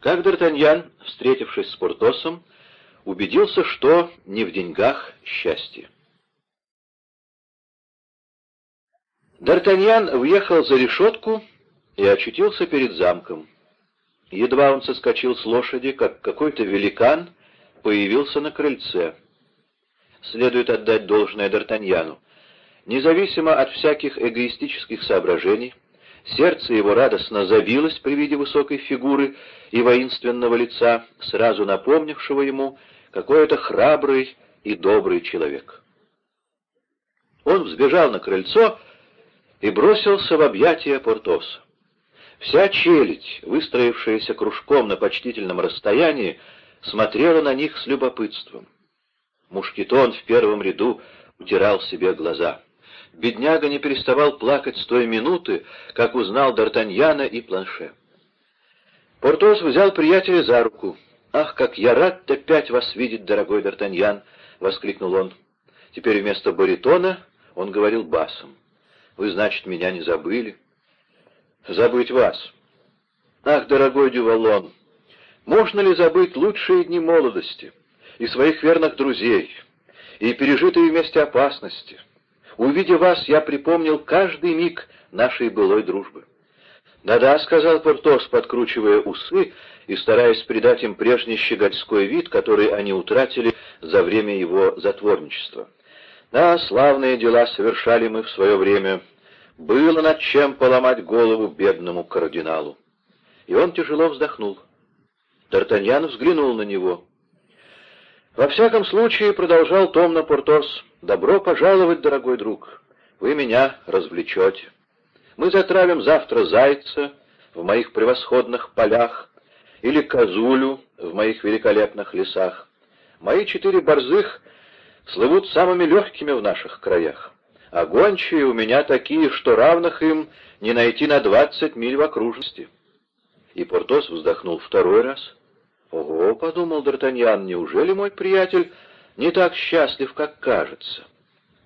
как Д'Артаньян, встретившись с Портосом, убедился, что не в деньгах счастье. Д'Артаньян въехал за решетку и очутился перед замком. Едва он соскочил с лошади, как какой-то великан появился на крыльце. Следует отдать должное Д'Артаньяну. Независимо от всяких эгоистических соображений, сердце его радостно забилось при виде высокой фигуры и воинственного лица, сразу напомнившего ему, какой это храбрый и добрый человек. Он взбежал на крыльцо и бросился в объятия Портоса. Вся челядь, выстроившаяся кружком на почтительном расстоянии, смотрела на них с любопытством. Мушкетон в первом ряду утирал себе глаза. Бедняга не переставал плакать с той минуты, как узнал Д'Артаньяна и Планше. Портос взял приятеля за руку. «Ах, как я рад опять вас видеть, дорогой Д'Артаньян!» — воскликнул он. Теперь вместо баритона он говорил басом. «Вы, значит, меня не забыли?» «Забыть вас!» «Ах, дорогой Дювалон, можно ли забыть лучшие дни молодости и своих верных друзей, и пережитые вместе опасности?» Увидя вас, я припомнил каждый миг нашей былой дружбы. «Да-да», — сказал Портос, подкручивая усы и стараясь придать им прежний щегольской вид, который они утратили за время его затворничества. «Да, славные дела совершали мы в свое время. Было над чем поломать голову бедному кардиналу». И он тяжело вздохнул. Д'Артаньян взглянул на него. «Во всяком случае», — продолжал томно Портос, — «добро пожаловать, дорогой друг. Вы меня развлечете. Мы затравим завтра зайца в моих превосходных полях или козулю в моих великолепных лесах. Мои четыре борзых слывут самыми легкими в наших краях, а гончие у меня такие, что равных им не найти на двадцать миль в окружности». И Портос вздохнул второй раз — «Ого», — подумал Д'Артаньян, — «неужели мой приятель не так счастлив, как кажется?»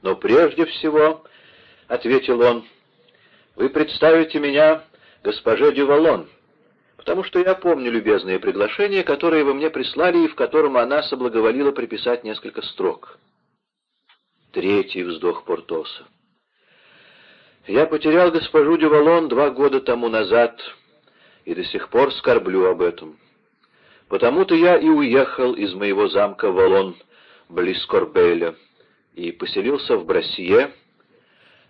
«Но прежде всего», — ответил он, — «вы представите меня госпоже Дювалон, потому что я помню любезные приглашения, которые вы мне прислали и в котором она соблаговолила приписать несколько строк». Третий вздох Портоса. «Я потерял госпожу Дювалон два года тому назад и до сих пор скорблю об этом». Потому-то я и уехал из моего замка Валон, близ Корбеля, и поселился в Броссье,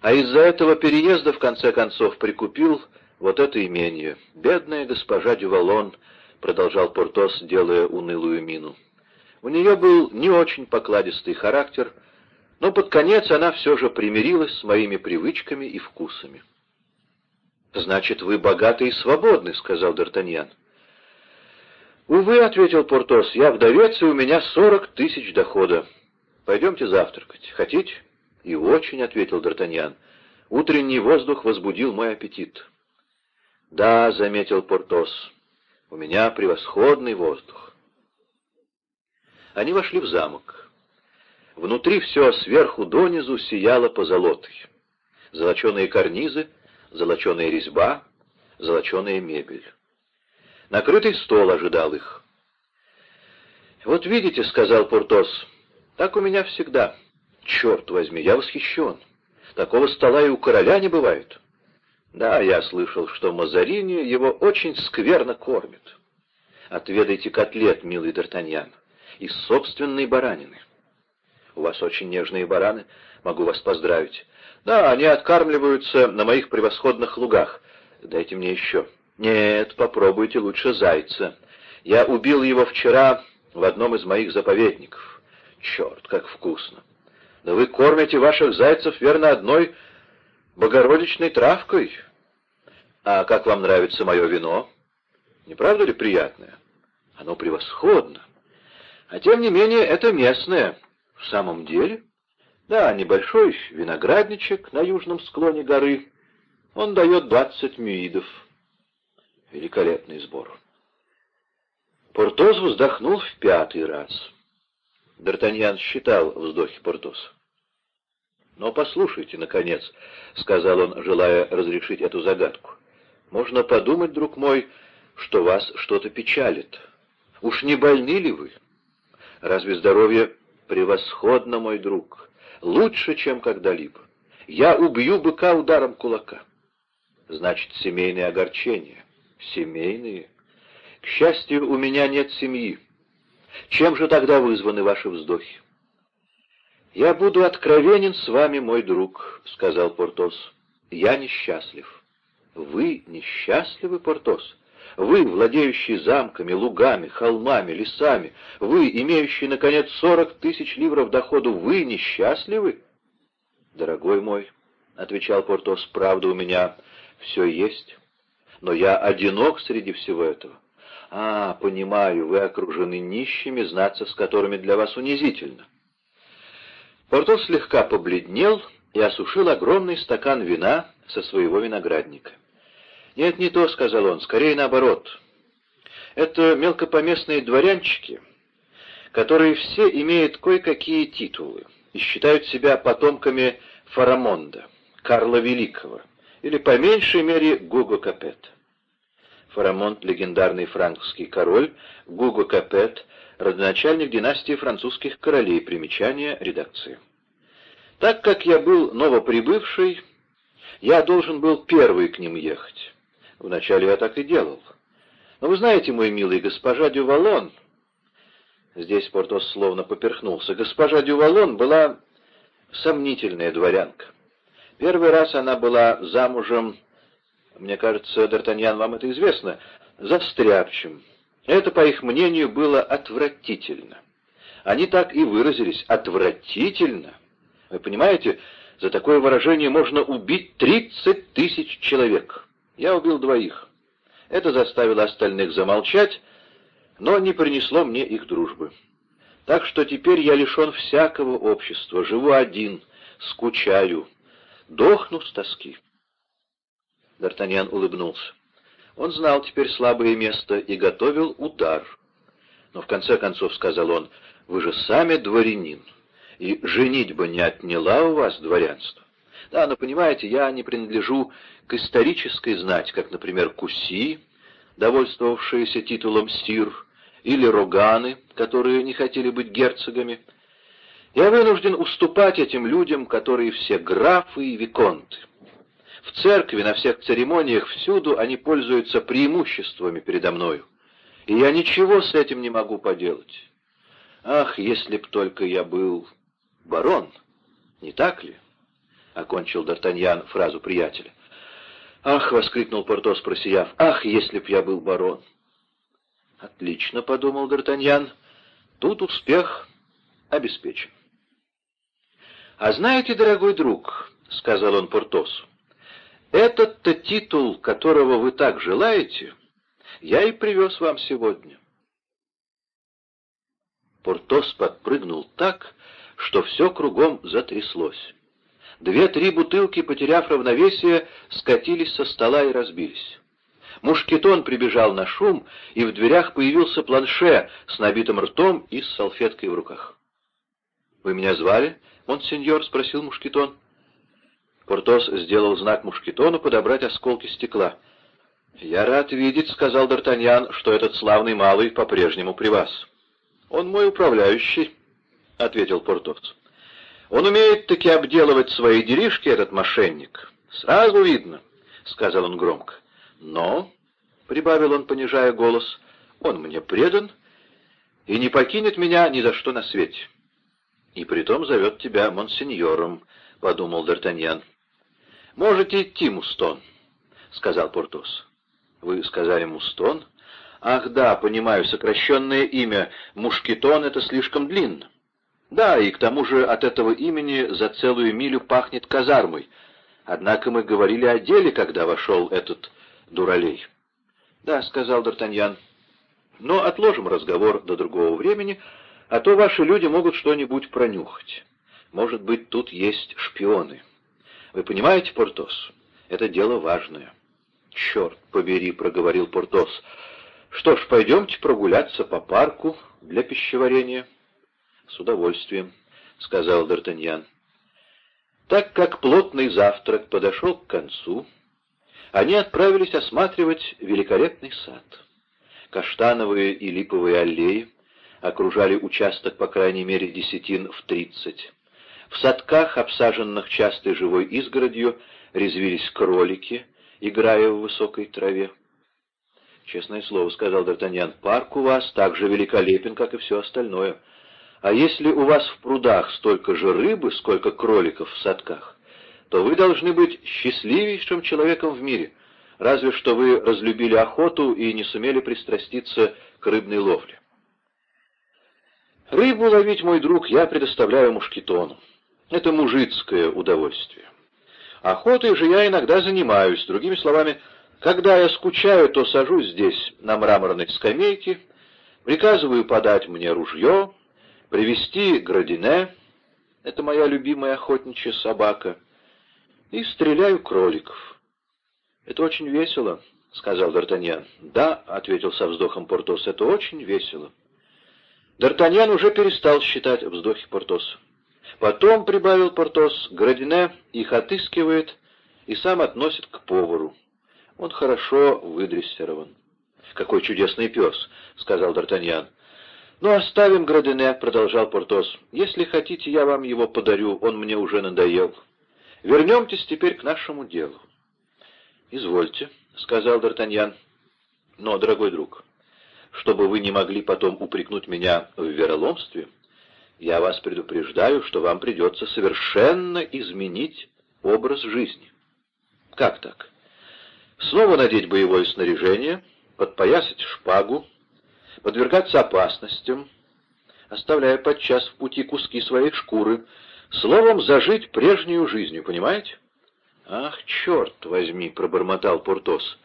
а из-за этого переезда, в конце концов, прикупил вот это имение. Бедная госпожа Дювалон, — продолжал Портос, делая унылую мину. У нее был не очень покладистый характер, но под конец она все же примирилась с моими привычками и вкусами. «Значит, вы богаты и свободны», — сказал Д'Артаньян. «Увы», — ответил Портос, — «я вдовец, и у меня сорок тысяч дохода. Пойдемте завтракать. Хотите?» «И очень», — ответил Д'Артаньян. «Утренний воздух возбудил мой аппетит». «Да», — заметил Портос, — «у меня превосходный воздух». Они вошли в замок. Внутри все сверху донизу сияло позолотой. Золоченые карнизы, золоченая резьба, золоченая мебель. Накрытый стол ожидал их. «Вот видите», — сказал Портос, — «так у меня всегда. Черт возьми, я восхищен. Такого стола и у короля не бывает». «Да, я слышал, что Мазарини его очень скверно кормит. Отведайте котлет, милый Д'Артаньян, из собственной баранины. У вас очень нежные бараны, могу вас поздравить. Да, они откармливаются на моих превосходных лугах. Дайте мне еще». «Нет, попробуйте лучше зайца. Я убил его вчера в одном из моих заповедников. Черт, как вкусно! Да вы кормите ваших зайцев, верно, одной богородичной травкой. А как вам нравится мое вино? Не правда ли приятное? Оно превосходно. А тем не менее, это местное. В самом деле? Да, небольшой виноградничек на южном склоне горы. Он дает двадцать мюидов. Великолепный сбор. Портос вздохнул в пятый раз. Д'Артаньян считал вздохи Портоса. «Но послушайте, наконец», — сказал он, желая разрешить эту загадку. «Можно подумать, друг мой, что вас что-то печалит. Уж не больны ли вы? Разве здоровье превосходно, мой друг? Лучше, чем когда-либо. Я убью быка ударом кулака. Значит, семейные огорчения. Семейные? К счастью, у меня нет семьи. Чем же тогда вызваны ваши вздохи? «Я буду откровенен с вами, мой друг», — сказал Портос. «Я несчастлив». «Вы несчастливы, Портос? Вы, владеющий замками, лугами, холмами, лесами, вы, имеющий, наконец, сорок тысяч ливров доходу, вы несчастливы?» «Дорогой мой», — отвечал Портос, — «правда у меня все есть, но я одинок среди всего этого. А, понимаю, вы окружены нищими, знаться с которыми для вас унизительно. Портос слегка побледнел и осушил огромный стакан вина со своего виноградника. «Нет, не то», — сказал он, — «скорее наоборот. Это мелкопоместные дворянчики, которые все имеют кое-какие титулы и считают себя потомками Фарамонда, Карла Великого, или по меньшей мере Гуго Капет. Фарамонд — легендарный франкский король, Гуго Капет родоначальник династии французских королей, примечание редакции. Так как я был новоприбывший, я должен был первый к ним ехать. Вначале я так и делал. Но вы знаете, мой милый, госпожа Дювалон... Здесь Портос словно поперхнулся. Госпожа Дювалон была сомнительная дворянка. Первый раз она была замужем, мне кажется, Д'Артаньян, вам это известно, за стряпчем, это, по их мнению, было отвратительно. Они так и выразились «отвратительно». Вы понимаете, за такое выражение можно убить 30 тысяч человек. Я убил двоих. Это заставило остальных замолчать, но не принесло мне их дружбы. Так что теперь я лишен всякого общества, живу один, скучаю, дохну с тоски. Д'Артаньян улыбнулся. Он знал теперь слабое место и готовил удар. Но в конце концов, сказал он, вы же сами дворянин, и женитьба не отняла у вас дворянство. Да, но понимаете, я не принадлежу к исторической знать, как, например, Куси, довольствовавшиеся титулом сир, или Роганы, которые не хотели быть герцогами. Я вынужден уступать этим людям, которые все графы и виконты. В церкви, на всех церемониях, всюду они пользуются преимуществами передо мною. И я ничего с этим не могу поделать. Ах, если б только я был барон, не так ли? — окончил Д'Артаньян фразу приятеля. «Ах!» — воскликнул Портос, просияв. «Ах, если б я был барон!» «Отлично!» — подумал Д'Артаньян. «Тут успех обеспечен». «А знаете, дорогой друг, — сказал он Портосу, этот-то титул, которого вы так желаете, я и привез вам сегодня. Портос подпрыгнул так, что все кругом затряслось. Две-три бутылки, потеряв равновесие, скатились со стола и разбились. Мушкетон прибежал на шум, и в дверях появился планше с набитым ртом и с салфеткой в руках. «Вы меня звали, монсеньор?» — спросил Мушкетон. Портос сделал знак Мушкетону подобрать осколки стекла. «Я рад видеть», — сказал Д'Артаньян, — «что этот славный малый по-прежнему при вас». «Он мой управляющий», — ответил Портос. «Он умеет таки обделывать свои делишки, этот мошенник. Сразу видно», — сказал он громко. «Но», — прибавил он, понижая голос, — «он мне предан и не покинет меня ни за что на свете». «И притом зовет тебя монсеньором», — подумал Д'Артаньян. «Можете идти, Мустон», — сказал Портос. «Вы сказали Мустон?» «Ах, да, понимаю, сокращенное имя Мушкетон — это слишком длинно». «Да, и к тому же от этого имени за целую милю пахнет казармой. Однако мы говорили о деле, когда вошел этот дуралей». «Да», — сказал Д'Артаньян. «Но отложим разговор до другого времени, а то ваши люди могут что-нибудь пронюхать. Может быть, тут есть шпионы». Вы понимаете, Портос, это дело важное. Черт побери, проговорил Портос. Что ж, пойдемте прогуляться по парку для пищеварения. С удовольствием, сказал Д'Артаньян. Так как плотный завтрак подошел к концу, они отправились осматривать великолепный сад. Каштановые и липовые аллеи окружали участок по крайней мере десятин в тридцать. В садках, обсаженных частой живой изгородью, резвились кролики, играя в высокой траве. «Честное слово», — сказал Д'Артаньян, — «парк у вас так же великолепен, как и все остальное. А если у вас в прудах столько же рыбы, сколько кроликов в садках, то вы должны быть счастливейшим человеком в мире, разве что вы разлюбили охоту и не сумели пристраститься к рыбной ловле. Рыбу ловить, мой друг, я предоставляю мушкетону. Это мужицкое удовольствие. Охотой же я иногда занимаюсь, другими словами, когда я скучаю, то сажусь здесь на мраморной скамейке, приказываю подать мне ружье, привести градине, это моя любимая охотничья собака, и стреляю кроликов. Это очень весело, — сказал Д'Артаньян. «Да», — ответил со вздохом Портос, — «это очень весело». Д'Артаньян уже перестал считать вздохи Портоса. Потом, — прибавил Портос, — Градине их отыскивает и сам относит к повару. Он хорошо выдрессирован. «Какой чудесный пес!» — сказал Д'Артаньян. «Ну, оставим Градине», — продолжал Портос. «Если хотите, я вам его подарю, он мне уже надоел. Вернемтесь теперь к нашему делу». «Извольте», — сказал Д'Артаньян. «Но, дорогой друг, чтобы вы не могли потом упрекнуть меня в вероломстве, я вас предупреждаю, что вам придется совершенно изменить образ жизни». «Как так?» снова надеть боевое снаряжение, подпоясать шпагу, подвергаться опасностям, оставляя подчас в пути куски своей шкуры, словом, зажить прежнюю жизнью, понимаете? «Ах, черт возьми!» — пробормотал Портос.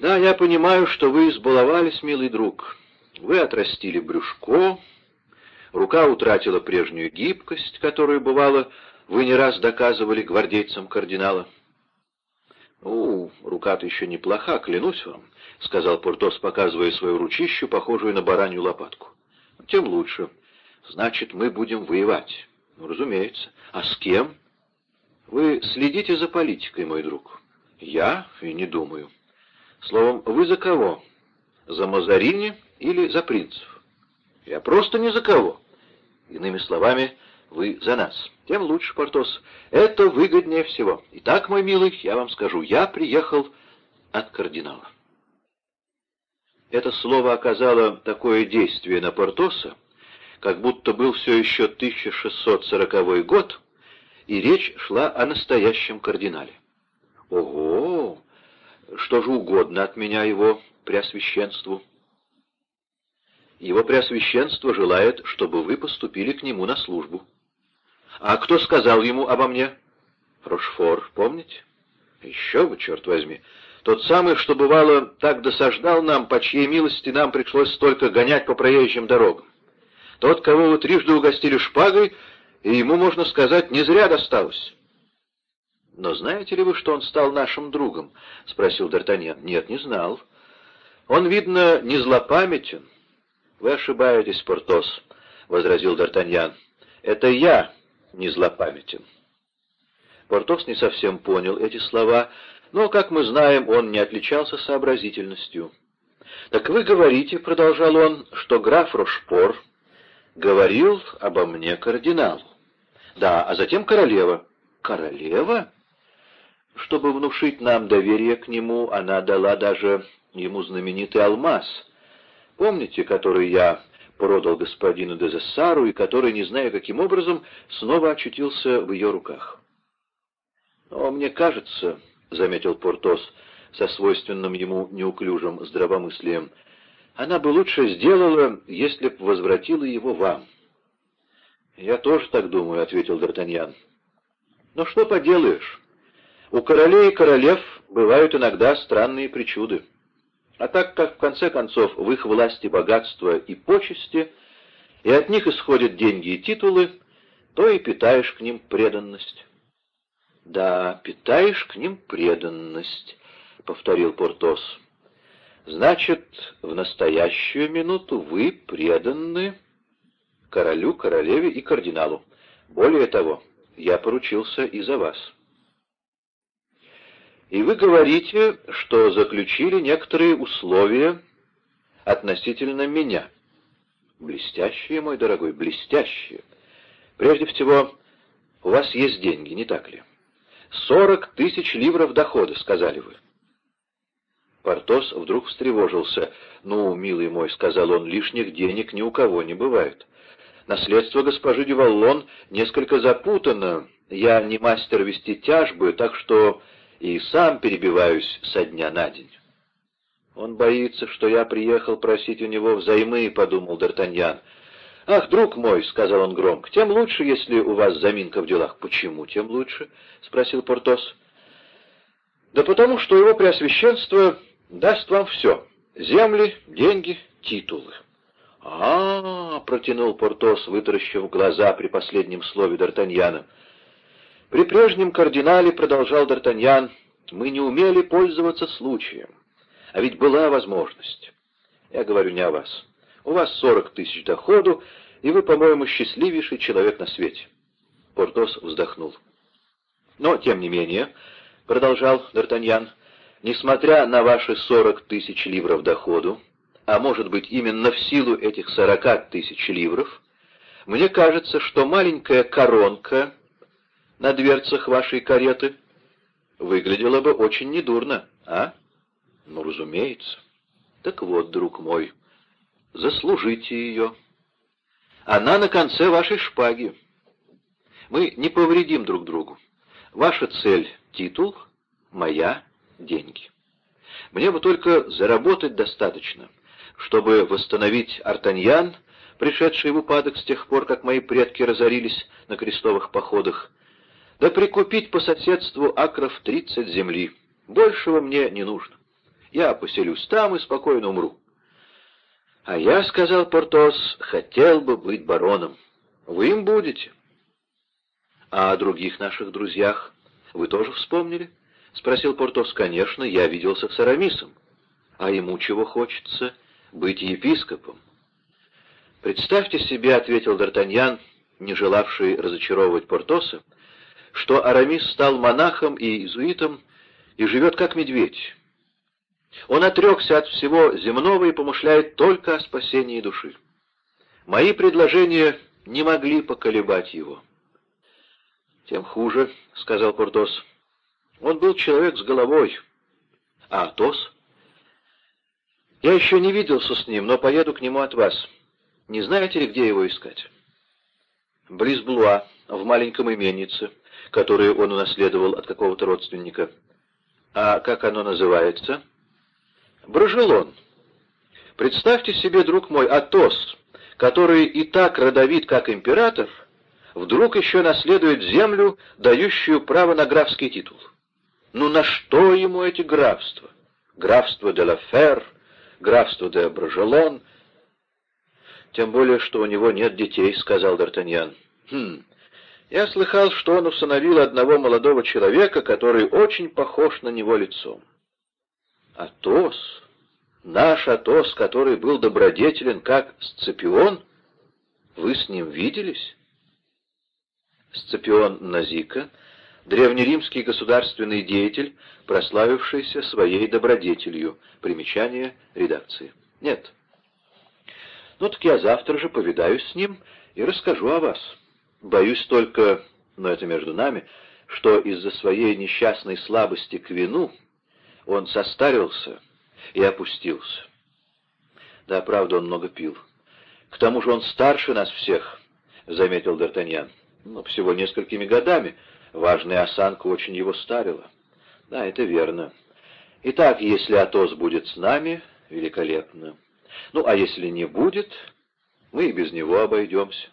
«Да, я понимаю, что вы избаловались, милый друг. Вы отрастили брюшко, рука утратила прежнюю гибкость, которую, бывало, вы не раз доказывали гвардейцам кардинала». «Ну, рука-то еще неплоха, клянусь вам», — сказал Портос, показывая свою ручищу, похожую на баранью лопатку. «Тем лучше. Значит, мы будем воевать». «Ну, разумеется. А с кем?» «Вы следите за политикой, мой друг». «Я? И не думаю». «Словом, вы за кого? За Мазарини или за принцев?» «Я просто ни за кого». Иными словами, вы за нас. Тем лучше, Портос. Это выгоднее всего. Итак, мой милый, я вам скажу, я приехал от кардинала. Это слово оказало такое действие на Портоса, как будто был все еще 1640 год, и речь шла о настоящем кардинале. Ого! Что же угодно от меня его преосвященству? Его преосвященство желает, чтобы вы поступили к нему на службу. А кто сказал ему обо мне? Рошфор, помните? Еще бы, черт возьми. Тот самый, что бывало так досаждал нам, по чьей милости нам пришлось столько гонять по проезжим дорогам. Тот, кого вы трижды угостили шпагой, и ему, можно сказать, не зря досталось. «Но знаете ли вы, что он стал нашим другом?» — спросил Д'Артаньян. «Нет, не знал. Он, видно, не злопамятен». «Вы ошибаетесь, Портос», — возразил Д'Артаньян. «Это я не злопамятен. Портос не совсем понял эти слова, но, как мы знаем, он не отличался сообразительностью. «Так вы говорите, — продолжал он, — что граф Рошпор говорил обо мне кардиналу. Да, а затем королева. Королева? Чтобы внушить нам доверие к нему, она дала даже ему знаменитый алмаз. Помните, который я продал господину Дезессару и который, не зная каким образом, снова очутился в ее руках. «Но мне кажется», — заметил Портос со свойственным ему неуклюжим здравомыслием, «она бы лучше сделала, если б возвратила его вам». «Я тоже так думаю», — ответил Д'Артаньян. «Но что поделаешь? У королей и королев бывают иногда странные причуды. А так как, в конце концов, в их власти богатство и почести, и от них исходят деньги и титулы, то и питаешь к ним преданность. — Да, питаешь к ним преданность, — повторил Портос. — Значит, в настоящую минуту вы преданы королю, королеве и кардиналу. Более того, я поручился и за вас. — и вы говорите, что заключили некоторые условия относительно меня. Блестящие, мой дорогой, блестящие. Прежде всего, у вас есть деньги, не так ли? Сорок тысяч ливров дохода, сказали вы. Портос вдруг встревожился. «Ну, милый мой», — сказал он, — «лишних денег ни у кого не бывает. Наследство госпожи Дюваллон несколько запутано. Я не мастер вести тяжбы, так что и сам перебиваюсь со дня на день». «Он боится, что я приехал просить у него взаймы», — подумал Д'Артаньян. «Ах, друг мой», — сказал он громко, — «тем лучше, если у вас заминка в делах». «Почему тем лучше?» — спросил Портос. «Да потому, что его преосвященство даст вам все — земли, деньги, титулы». А, протянул Портос, вытаращив глаза при последнем слове Д'Артаньяна. «При прежнем кардинале, — продолжал Д'Артаньян, — мы не умели пользоваться случаем. А ведь была возможность. Я говорю не о вас. У вас сорок тысяч доходу, и вы, по-моему, счастливейший человек на свете. Портос вздохнул. Но, тем не менее, — продолжал Д'Артаньян, — несмотря на ваши сорок тысяч ливров доходу, а может быть именно в силу этих сорока тысяч ливров, мне кажется, что маленькая коронка на дверцах вашей кареты выглядела бы очень недурно, а? Ну, разумеется. Так вот, друг мой, заслужите ее. Она на конце вашей шпаги. Мы не повредим друг другу. Ваша цель — титул, моя — деньги. Мне бы только заработать достаточно, чтобы восстановить Артаньян, пришедший в упадок с тех пор, как мои предки разорились на крестовых походах, да прикупить по соседству акров тридцать земли. Большего мне не нужно. Я поселюсь там и спокойно умру. А я, — сказал Портос, — хотел бы быть бароном. Вы им будете. А о других наших друзьях вы тоже вспомнили? — спросил Портос. — Конечно, я виделся с Арамисом. А ему чего хочется? Быть епископом. Представьте себе, — ответил Д'Артаньян, не желавший разочаровывать Портоса, — что Арамис стал монахом и иезуитом и живет как медведь. Он отрекся от всего земного и помышляет только о спасении души. Мои предложения не могли поколебать его. «Тем хуже», — сказал Портос. «Он был человек с головой. А Атос?» «Я еще не виделся с ним, но поеду к нему от вас. Не знаете ли, где его искать?» «Близ Блуа, в маленьком именице, которое он унаследовал от какого-то родственника. А как оно называется?» Брожелон. Представьте себе, друг мой, Атос, который и так родовит, как император, вдруг еще наследует землю, дающую право на графский титул. Ну на что ему эти графства? Графство де Лафер, графство де Брожелон. Тем более, что у него нет детей, — сказал Д'Артаньян. Хм, я слыхал, что он усыновил одного молодого человека, который очень похож на него лицом. Атос, наш Атос, который был добродетелен, как Сципион, вы с ним виделись? Сципион Назика, древнеримский государственный деятель, прославившийся своей добродетелью. Примечание редакции. Нет. Ну так я завтра же повидаюсь с ним и расскажу о вас. Боюсь только, но это между нами, что из-за своей несчастной слабости к вину он состарился и опустился. Да, правда, он много пил. К тому же он старше нас всех, — заметил Д'Артаньян. Ну, всего несколькими годами. Важная осанка очень его старила. Да, это верно. Итак, если Атос будет с нами, великолепно. Ну, а если не будет, мы и без него обойдемся.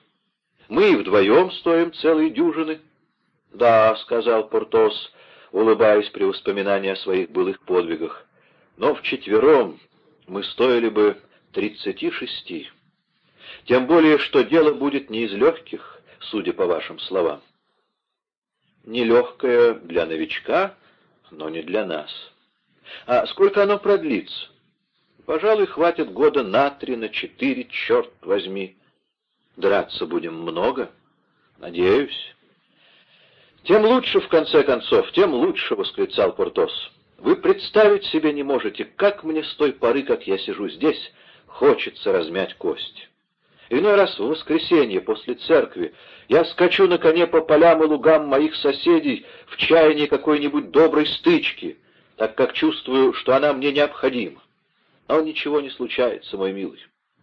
Мы и вдвоем стоим целые дюжины. — Да, — сказал Портос, улыбаясь при воспоминании о своих былых подвигах. «Но вчетвером мы стоили бы тридцати шести. Тем более, что дело будет не из легких, судя по вашим словам. Нелегкое для новичка, но не для нас. А сколько оно продлится? Пожалуй, хватит года на три, на четыре, черт возьми. Драться будем много, надеюсь». «Тем лучше, в конце концов, тем лучше!» — восклицал Портос. «Вы представить себе не можете, как мне с той поры, как я сижу здесь, хочется размять кости. Иной раз в воскресенье после церкви я скачу на коне по полям и лугам моих соседей в чаянии какой-нибудь доброй стычки, так как чувствую, что она мне необходима. Но ничего не случается, мой милый.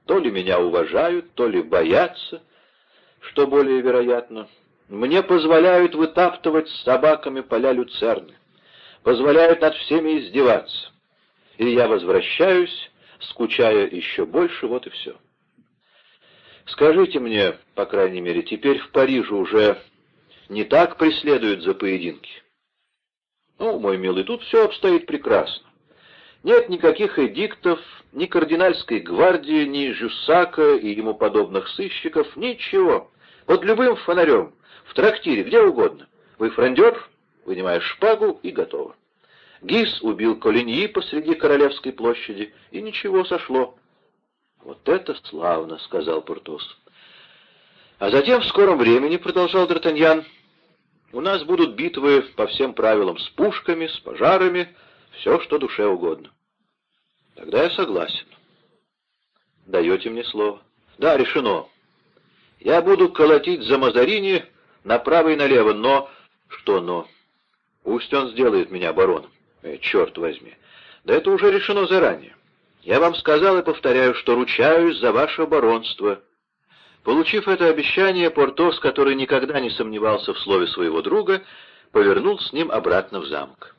То ли меня уважают, то ли боятся, что более вероятно. Мне позволяют вытаптывать с собаками поля люцерны, позволяют над всеми издеваться. И я возвращаюсь, скучая еще больше, вот и все. Скажите мне, по крайней мере, теперь в Париже уже не так преследуют за поединки? Ну, мой милый, тут все обстоит прекрасно. Нет никаких эдиктов, ни кардинальской гвардии, ни Жюссака и ему подобных сыщиков, ничего. Под любым фонарем, в трактире, где угодно. Вы фрондер, вынимаешь шпагу и готово. Гис убил Колиньи посреди Королевской площади, и ничего сошло. «Вот это славно!» — сказал Портос. «А затем в скором времени, — продолжал Д'Артаньян, — у нас будут битвы по всем правилам с пушками, с пожарами, все, что душе угодно. Тогда я согласен. Даете мне слово? Да, решено. Я буду колотить за Мазарини направо и налево, но... Что но? Пусть он сделает меня бароном. Э, черт возьми. Да это уже решено заранее. Я вам сказал и повторяю, что ручаюсь за ваше баронство». Получив это обещание, Портос, который никогда не сомневался в слове своего друга, повернул с ним обратно в замок.